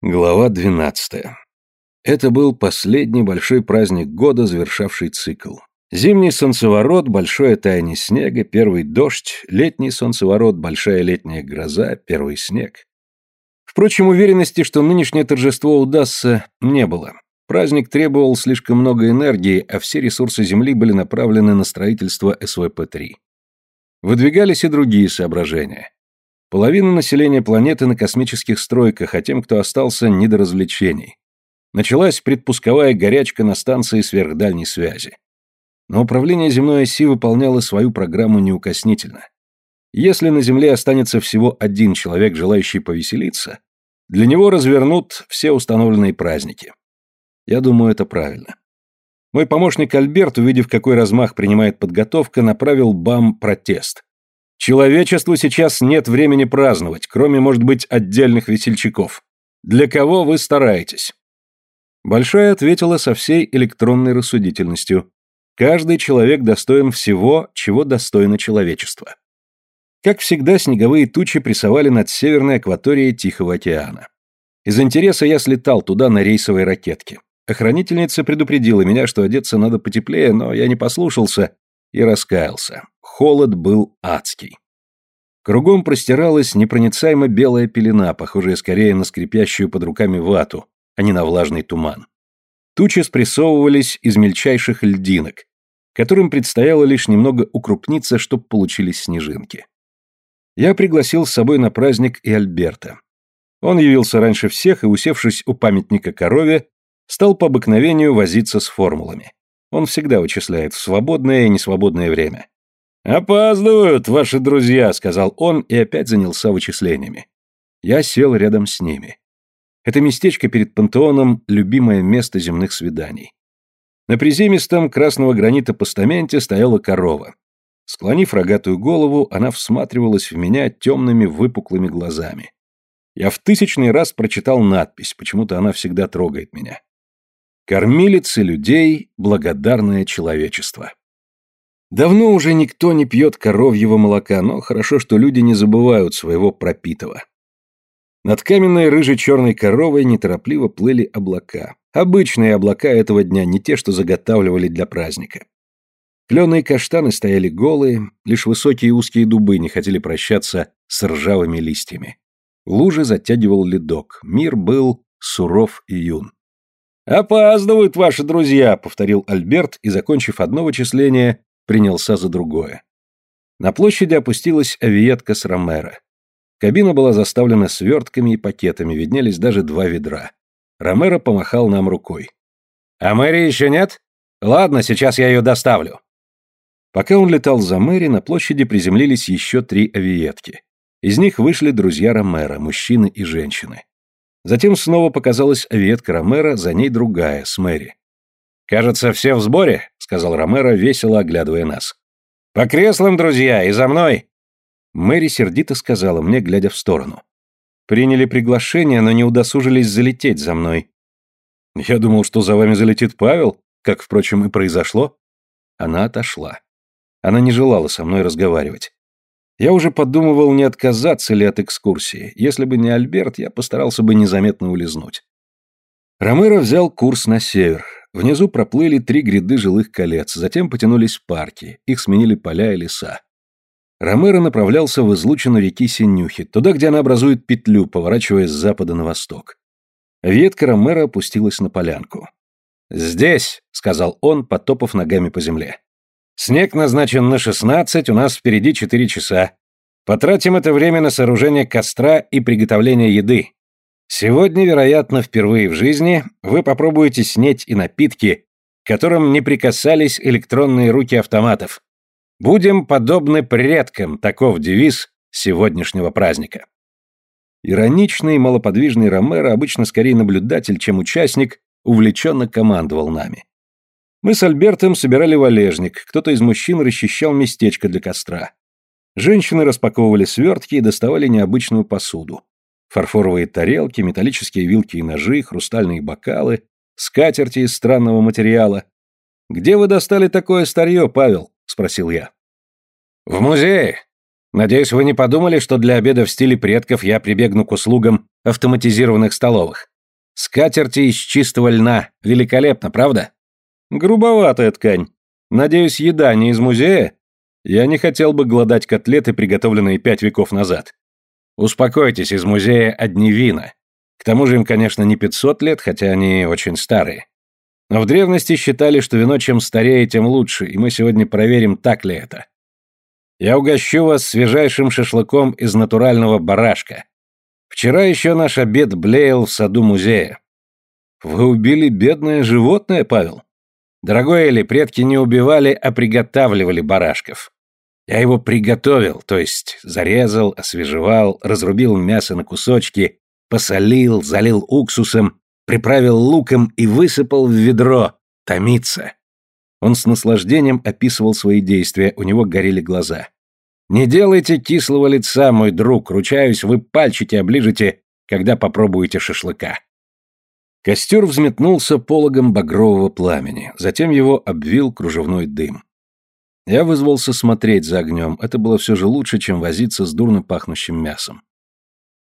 Глава 12. Это был последний большой праздник года, завершавший цикл. Зимний солнцеворот, большое таяние снега, первый дождь, летний солнцеворот, большая летняя гроза, первый снег. Впрочем, уверенности, что нынешнее торжество удастся, не было. Праздник требовал слишком много энергии, а все ресурсы Земли были направлены на строительство СВП-3. Выдвигались и другие соображения. Половина населения планеты на космических стройках, а тем, кто остался, не до развлечений. Началась предпусковая горячка на станции сверхдальней связи. Но управление земной оси выполняло свою программу неукоснительно. Если на Земле останется всего один человек, желающий повеселиться, для него развернут все установленные праздники. Я думаю, это правильно. Мой помощник Альберт, увидев, какой размах принимает подготовка, направил БАМ протест. Человечеству сейчас нет времени праздновать, кроме, может быть, отдельных весельчаков. Для кого вы стараетесь? Большая ответила со всей электронной рассудительностью. Каждый человек достоин всего, чего достойно человечество. Как всегда, снеговые тучи прессовали над северной акваторией Тихого океана. Из интереса я слетал туда на рейсовой ракетке. Охранительница предупредила меня, что одеться надо потеплее, но я не послушался и раскаялся. Холод был адский. Кругом простиралась непроницаемо белая пелена, похожая скорее на скрипящую под руками вату, а не на влажный туман. Тучи спрессовывались из мельчайших льдинок, которым предстояло лишь немного укрупниться, чтобы получились снежинки. Я пригласил с собой на праздник и Альберта. Он явился раньше всех и, усевшись у памятника корове, стал по обыкновению возиться с формулами. Он всегда вычисляет в свободное и несвободное время. «Опаздывают ваши друзья», — сказал он и опять занялся вычислениями. Я сел рядом с ними. Это местечко перед пантеоном — любимое место земных свиданий. На приземистом красного гранита постаменте стояла корова. Склонив рогатую голову, она всматривалась в меня темными выпуклыми глазами. Я в тысячный раз прочитал надпись, почему-то она всегда трогает меня. «Кормилицы людей, благодарное человечество». Давно уже никто не пьет коровьего молока, но хорошо, что люди не забывают своего пропитого. Над каменной рыжей-черной коровой неторопливо плыли облака. Обычные облака этого дня, не те, что заготавливали для праздника. Кленые каштаны стояли голые, лишь высокие узкие дубы не хотели прощаться с ржавыми листьями. Лужи затягивал ледок, мир был суров и юн. «Опаздывают ваши друзья», — повторил Альберт и, закончив одно вычисление, принялся за другое. На площади опустилась авиетка с Ромеро. Кабина была заставлена свертками и пакетами, виднелись даже два ведра. Ромеро помахал нам рукой. «А Мэри еще нет? Ладно, сейчас я ее доставлю». Пока он летал за Мэри, на площади приземлились еще три авиетки. Из них вышли друзья Ромеро, мужчины и женщины. Затем снова показалась авиетка Ромеро, за ней другая, с Мэри. «Кажется, все в сборе», — сказал Ромеро, весело оглядывая нас. «По креслам, друзья, и за мной!» Мэри сердито сказала мне, глядя в сторону. «Приняли приглашение, но не удосужились залететь за мной». «Я думал, что за вами залетит Павел, как, впрочем, и произошло». Она отошла. Она не желала со мной разговаривать. Я уже подумывал, не отказаться ли от экскурсии. Если бы не Альберт, я постарался бы незаметно улизнуть. Ромеро взял курс на север. Внизу проплыли три гряды жилых колец, затем потянулись парки, их сменили поля и леса. Ромеро направлялся в излучину реки Синюхи, туда, где она образует петлю, поворачивая с запада на восток. Ветка Ромеро опустилась на полянку. «Здесь», — сказал он, потопав ногами по земле. «Снег назначен на шестнадцать, у нас впереди четыре часа. Потратим это время на сооружение костра и приготовление еды. Сегодня, вероятно, впервые в жизни вы попробуете снеть и напитки, которым не прикасались электронные руки автоматов. Будем подобны предкам, таков девиз сегодняшнего праздника. Ироничный, малоподвижный Ромеро, обычно скорее наблюдатель, чем участник, увлеченно командовал нами. Мы с Альбертом собирали валежник, кто-то из мужчин расчищал местечко для костра. Женщины распаковывали свертки и доставали необычную посуду. Фарфоровые тарелки, металлические вилки и ножи, хрустальные бокалы, скатерти из странного материала. «Где вы достали такое старье, Павел?» – спросил я. «В музее. Надеюсь, вы не подумали, что для обеда в стиле предков я прибегну к услугам автоматизированных столовых. Скатерти из чистого льна. Великолепно, правда? Грубоватая ткань. Надеюсь, еда не из музея? Я не хотел бы глодать котлеты, приготовленные пять веков назад. Успокойтесь, из музея одни вина. К тому же им, конечно, не 500 лет, хотя они очень старые. Но в древности считали, что вино чем старее, тем лучше, и мы сегодня проверим, так ли это. Я угощу вас свежайшим шашлыком из натурального барашка. Вчера еще наш обед блеял в саду музея. Вы убили бедное животное, Павел? Дорогой Эли, предки не убивали, а приготавливали барашков. Я его приготовил, то есть зарезал, освежевал, разрубил мясо на кусочки, посолил, залил уксусом, приправил луком и высыпал в ведро. Томиться. Он с наслаждением описывал свои действия, у него горели глаза. «Не делайте кислого лица, мой друг, ручаюсь, вы пальчики оближете, когда попробуете шашлыка». Костер взметнулся пологом багрового пламени, затем его обвил кружевной дым. Я вызвался смотреть за огнем, это было все же лучше, чем возиться с дурно пахнущим мясом.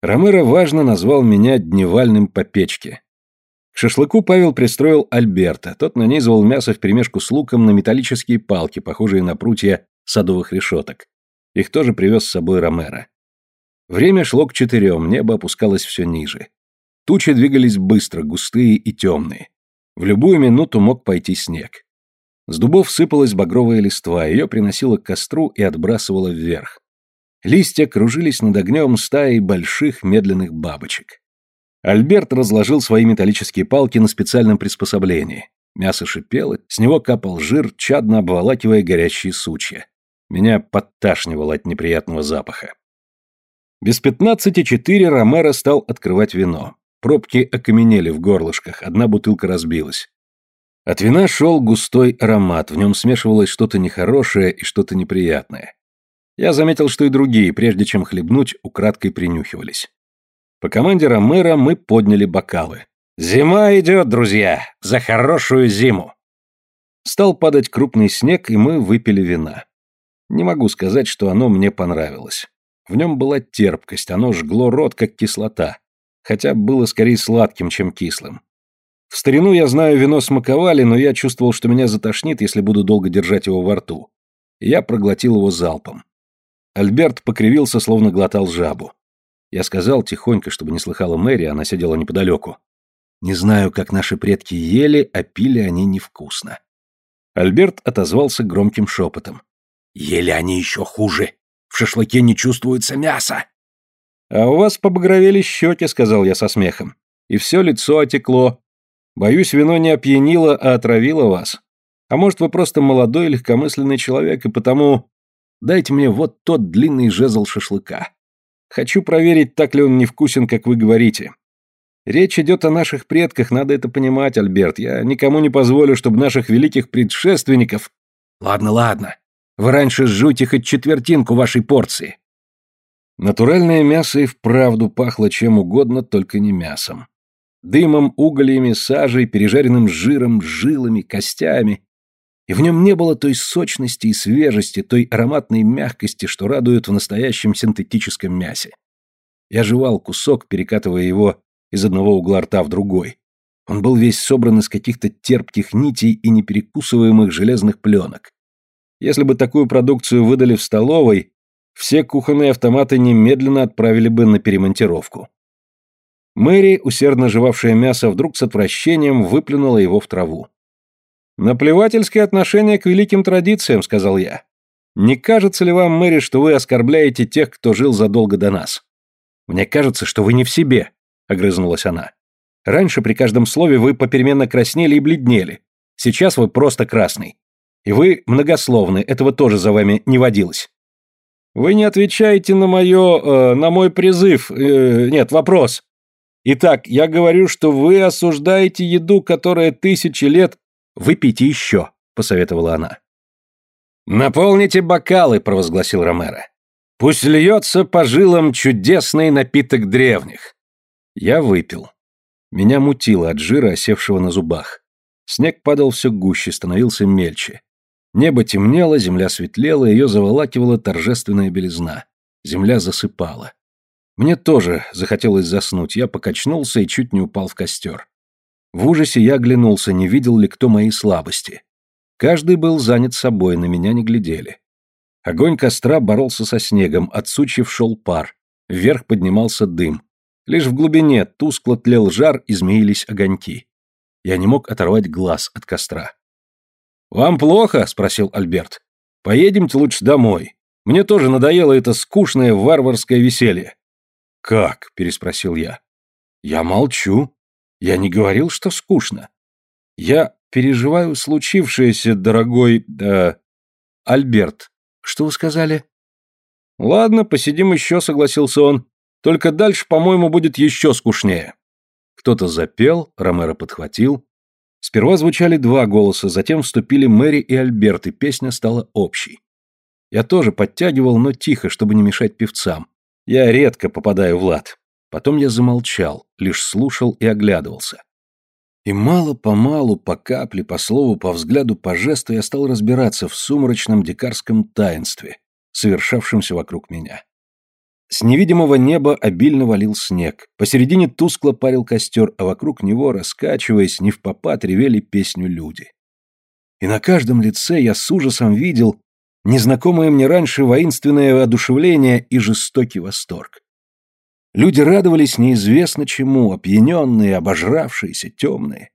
Ромеро важно назвал меня дневальным по печке. К шашлыку Павел пристроил Альберта. Тот нанизывал мясо вперемешку с луком на металлические палки, похожие на прутья садовых решеток. Их тоже привез с собой Ромеро. Время шло к четырем, небо опускалось все ниже. Тучи двигались быстро, густые и темные. В любую минуту мог пойти снег. С дубов сыпалась багровая листва, ее приносило к костру и отбрасывало вверх. Листья кружились над огнем стаей больших медленных бабочек. Альберт разложил свои металлические палки на специальном приспособлении. Мясо шипело, с него капал жир, чадно обволакивая горящие сучья. Меня подташнивало от неприятного запаха. Без пятнадцати четыре Ромеро стал открывать вино. Пробки окаменели в горлышках, одна бутылка разбилась. От вина шел густой аромат, в нем смешивалось что-то нехорошее и что-то неприятное. Я заметил, что и другие, прежде чем хлебнуть, украдкой принюхивались. По команде Ромера мы подняли бокалы. «Зима идет, друзья! За хорошую зиму!» Стал падать крупный снег, и мы выпили вина. Не могу сказать, что оно мне понравилось. В нем была терпкость, оно жгло рот, как кислота, хотя было скорее сладким, чем кислым. В старину я знаю, вино смаковали, но я чувствовал, что меня затошнит, если буду долго держать его во рту. я проглотил его залпом. Альберт покривился, словно глотал жабу. Я сказал тихонько, чтобы не слыхала Мэри, она сидела неподалеку. Не знаю, как наши предки ели, а пили они невкусно. Альберт отозвался громким шепотом. Ели они еще хуже. В шашлыке не чувствуется мяса. А у вас побагровели щеки, сказал я со смехом. И все лицо отекло. Боюсь, вино не опьянило, а отравило вас. А может, вы просто молодой легкомысленный человек, и потому... Дайте мне вот тот длинный жезл шашлыка. Хочу проверить, так ли он невкусен, как вы говорите. Речь идет о наших предках, надо это понимать, Альберт. Я никому не позволю, чтобы наших великих предшественников... Ладно, ладно. Вы раньше сжуйте хоть четвертинку вашей порции. Натуральное мясо и вправду пахло чем угодно, только не мясом. Дымом, угольями, сажей, пережаренным жиром, жилами, костями и в нем не было той сочности и свежести, той ароматной мягкости, что радует в настоящем синтетическом мясе. Я жевал кусок, перекатывая его из одного угла рта в другой. Он был весь собран из каких-то терпких нитей и неперекусываемых железных пленок. Если бы такую продукцию выдали в столовой, все кухонные автоматы немедленно отправили бы на перемонтировку. Мэри, усердно жевавшая мясо, вдруг с отвращением выплюнула его в траву. «Наплевательское отношение к великим традициям», — сказал я. «Не кажется ли вам, Мэри, что вы оскорбляете тех, кто жил задолго до нас?» «Мне кажется, что вы не в себе», — огрызнулась она. «Раньше при каждом слове вы попеременно краснели и бледнели. Сейчас вы просто красный. И вы многословны, этого тоже за вами не водилось». «Вы не отвечаете на мое... Э, на мой призыв... Э, нет, вопрос. Итак, я говорю, что вы осуждаете еду, которая тысячи лет «Выпейте еще», — посоветовала она. «Наполните бокалы», — провозгласил Ромеро. «Пусть льется по жилам чудесный напиток древних». Я выпил. Меня мутило от жира, осевшего на зубах. Снег падал все гуще, становился мельче. Небо темнело, земля светлела, ее заволакивала торжественная белизна. Земля засыпала. Мне тоже захотелось заснуть, я покачнулся и чуть не упал в костер. В ужасе я оглянулся, не видел ли кто мои слабости. Каждый был занят собой, на меня не глядели. Огонь костра боролся со снегом, от сучьев шел пар, вверх поднимался дым. Лишь в глубине тускло тлел жар и огоньки. Я не мог оторвать глаз от костра. «Вам плохо?» — спросил Альберт. «Поедемте лучше домой. Мне тоже надоело это скучное варварское веселье». «Как?» — переспросил я. «Я молчу. Я не говорил, что скучно. Я переживаю случившееся, дорогой... Э, Альберт. Что вы сказали?» «Ладно, посидим еще», — согласился он. «Только дальше, по-моему, будет еще скучнее». Кто-то запел, Ромеро подхватил. Сперва звучали два голоса, затем вступили Мэри и Альберт, и песня стала общей. Я тоже подтягивал, но тихо, чтобы не мешать певцам. Я редко попадаю в лад. Потом я замолчал, лишь слушал и оглядывался. И мало-помалу, по капле, по слову, по взгляду, по жесту я стал разбираться в сумрачном дикарском таинстве, совершавшемся вокруг меня. С невидимого неба обильно валил снег, посередине тускло парил костер, а вокруг него, раскачиваясь, не в попад, ревели песню люди. И на каждом лице я с ужасом видел незнакомое мне раньше воинственное одушевление и жестокий восторг. Люди радовались неизвестно чему, опьяненные, обожравшиеся, темные.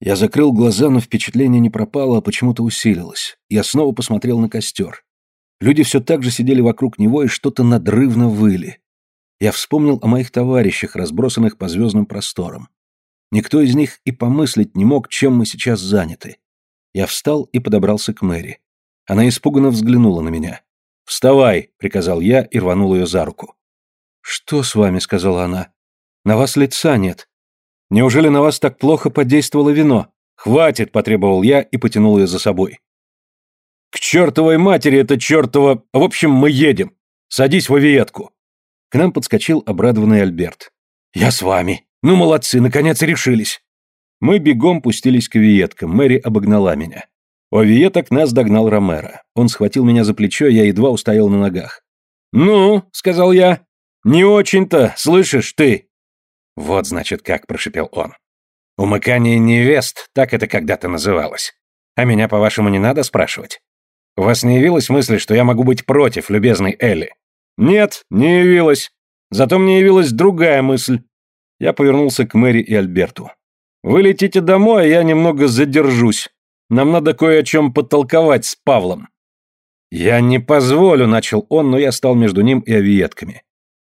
Я закрыл глаза, но впечатление не пропало, а почему-то усилилось. Я снова посмотрел на костер. Люди все так же сидели вокруг него и что-то надрывно выли. Я вспомнил о моих товарищах, разбросанных по звездным просторам. Никто из них и помыслить не мог, чем мы сейчас заняты. Я встал и подобрался к Мэри. Она испуганно взглянула на меня. «Вставай!» — приказал я и рванул ее за руку. «Что с вами?» — сказала она. «На вас лица нет. Неужели на вас так плохо подействовало вино?» «Хватит!» — потребовал я и потянул ее за собой. К чертовой матери это чертово... В общем, мы едем. Садись в авиетку. К нам подскочил обрадованный Альберт. Я с вами. Ну, молодцы, наконец решились. Мы бегом пустились к авиеткам. Мэри обогнала меня. У авиеток нас догнал Ромеро. Он схватил меня за плечо, я едва устоял на ногах. «Ну», — сказал я, — «не очень-то, слышишь ты?» «Вот, значит, как», — прошепел он. «Умыкание невест, так это когда-то называлось. А меня, по-вашему, не надо спрашивать? У вас не явилась мысль, что я могу быть против любезной Элли? Нет, не явилась. Зато мне явилась другая мысль. Я повернулся к Мэри и Альберту. Вы летите домой, а я немного задержусь. Нам надо кое о чем потолковать с Павлом. Я не позволю, начал он, но я стал между ним и авиетками.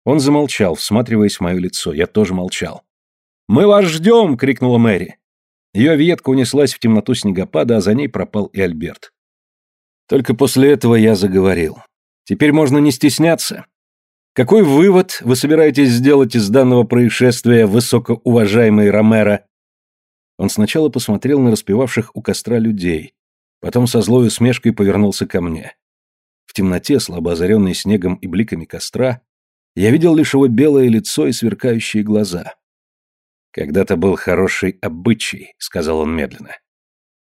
Он замолчал, всматриваясь в мое лицо. Я тоже молчал. «Мы вас ждем!» — крикнула Мэри. Ее авиетка унеслась в темноту снегопада, а за ней пропал и Альберт. Только после этого я заговорил. Теперь можно не стесняться. Какой вывод вы собираетесь сделать из данного происшествия, высокоуважаемый Ромеро? Он сначала посмотрел на распевавших у костра людей, потом со злой усмешкой повернулся ко мне. В темноте, слабо озаренной снегом и бликами костра, я видел лишь его белое лицо и сверкающие глаза. «Когда-то был хороший обычай», — сказал он медленно.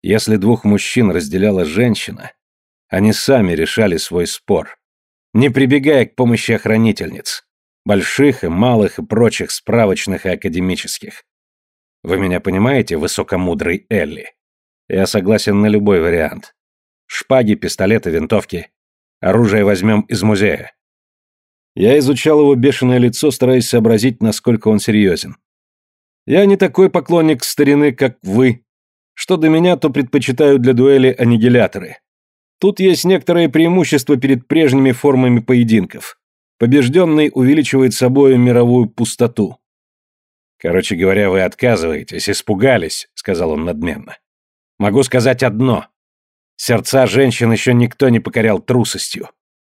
«Если двух мужчин разделяла женщина, они сами решали свой спор, не прибегая к помощи охранительниц, больших и малых и прочих справочных и академических. Вы меня понимаете, высокомудрый Элли? Я согласен на любой вариант. Шпаги, пистолеты, винтовки. Оружие возьмем из музея. Я изучал его бешеное лицо, стараясь сообразить, насколько он серьезен. Я не такой поклонник старины, как вы. Что до меня, то предпочитаю для дуэли аннигиляторы. Тут есть некоторое преимущество перед прежними формами поединков. Побежденный увеличивает собой мировую пустоту. «Короче говоря, вы отказываетесь, испугались», — сказал он надменно. «Могу сказать одно. Сердца женщин еще никто не покорял трусостью».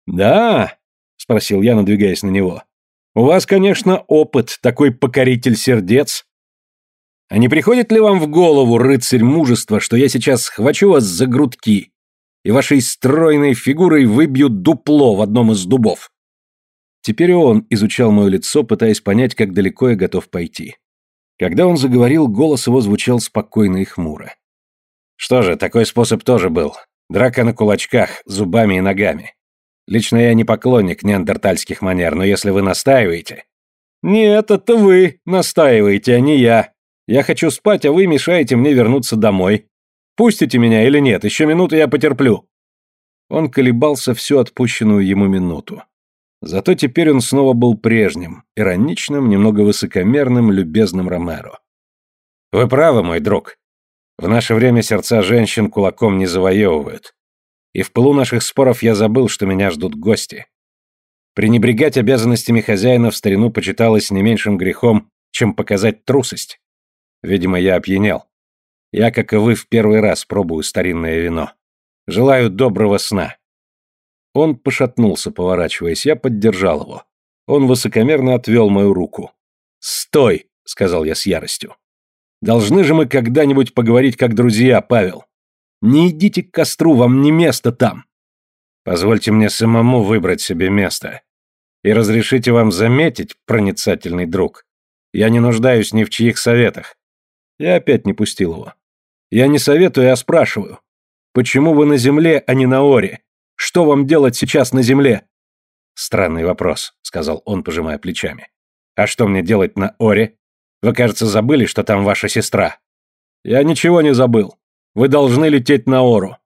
«Да?» — спросил я, надвигаясь на него. «У вас, конечно, опыт, такой покоритель сердец. А не приходит ли вам в голову, рыцарь мужества, что я сейчас схвачу вас за грудки и вашей стройной фигурой выбьют дупло в одном из дубов. Теперь он изучал мое лицо, пытаясь понять, как далеко я готов пойти. Когда он заговорил, голос его звучал спокойно и хмуро. Что же, такой способ тоже был. Драка на кулачках, зубами и ногами. Лично я не поклонник неандертальских манер, но если вы настаиваете... Нет, это вы настаиваете, а не я. Я хочу спать, а вы мешаете мне вернуться домой. Пустите меня или нет, еще минуту я потерплю. Он колебался всю отпущенную ему минуту. Зато теперь он снова был прежним, ироничным, немного высокомерным, любезным Ромеро. «Вы правы, мой друг. В наше время сердца женщин кулаком не завоевывают. И в пылу наших споров я забыл, что меня ждут гости. Пренебрегать обязанностями хозяина в старину почиталось не меньшим грехом, чем показать трусость. Видимо, я опьянел. Я, как и вы, в первый раз пробую старинное вино. Желаю доброго сна. Он пошатнулся, поворачиваясь, я поддержал его. Он высокомерно отвел мою руку. «Стой!» — сказал я с яростью. «Должны же мы когда-нибудь поговорить как друзья, Павел. Не идите к костру, вам не место там. Позвольте мне самому выбрать себе место. И разрешите вам заметить, проницательный друг, я не нуждаюсь ни в чьих советах». Я опять не пустил его. «Я не советую, а спрашиваю. Почему вы на земле, а не на оре? Что вам делать сейчас на земле?» «Странный вопрос», — сказал он, пожимая плечами. «А что мне делать на Оре? Вы, кажется, забыли, что там ваша сестра». «Я ничего не забыл. Вы должны лететь на Ору».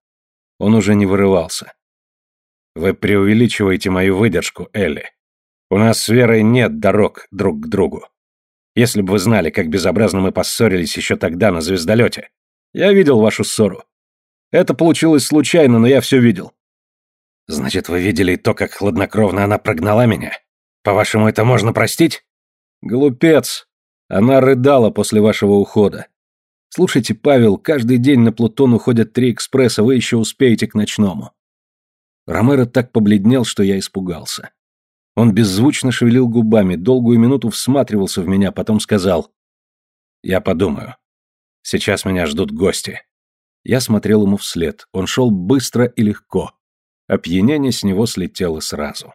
Он уже не вырывался. «Вы преувеличиваете мою выдержку, Элли. У нас с Верой нет дорог друг к другу. Если бы вы знали, как безобразно мы поссорились еще тогда на звездолете. Я видел вашу ссору. Это получилось случайно, но я все видел. Значит, вы видели то, как хладнокровно она прогнала меня? По-вашему, это можно простить? Глупец. Она рыдала после вашего ухода. Слушайте, Павел, каждый день на Плутон уходят три экспресса, вы еще успеете к ночному. Ромеро так побледнел, что я испугался. Он беззвучно шевелил губами, долгую минуту всматривался в меня, потом сказал «Я подумаю. Сейчас меня ждут гости». Я смотрел ему вслед. Он шел быстро и легко. Опьянение с него слетело сразу.